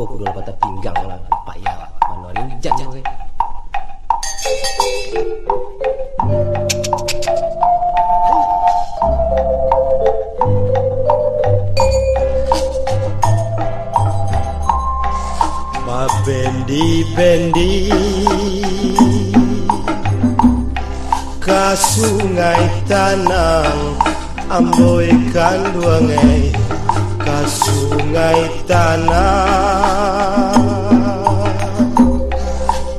Go kudu patah pinggang lah payah manonin jan we. Bendi bendi Ka sungai tanang Amboy kanduangai Ka sungai tanang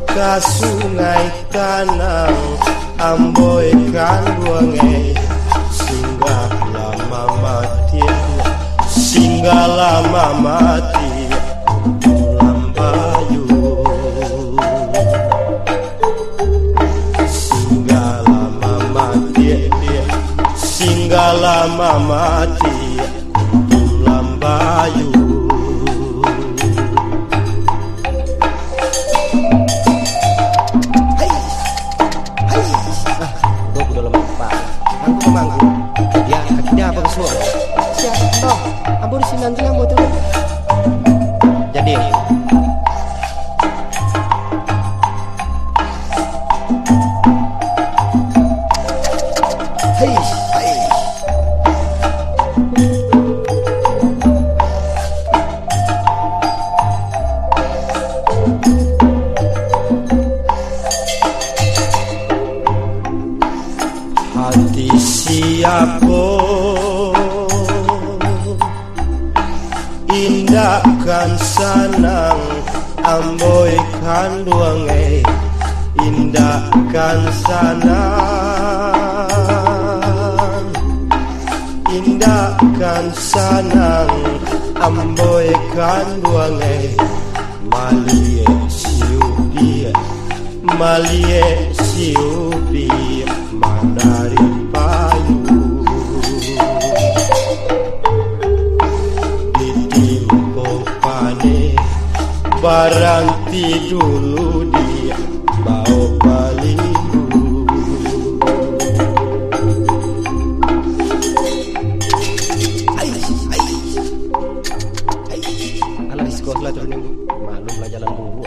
Ka sungai tanang Amboy kanduangai Singgah lama mati. Singgah lama mati. Lambayu Singgala mati. Singgala mati Lambayu Go kudu lemah kepala. Dia kakinya apa kesuara? Siap, sini nanti. Jadi Hati siapa Indahkan sanang Amboy kanduangai Indahkan sanang Indahkan sanang Amboy kanduangai Malie siupi Malie siupi Baranti dulu dia bau balihu Alah di sekolah terus malu jalan dulu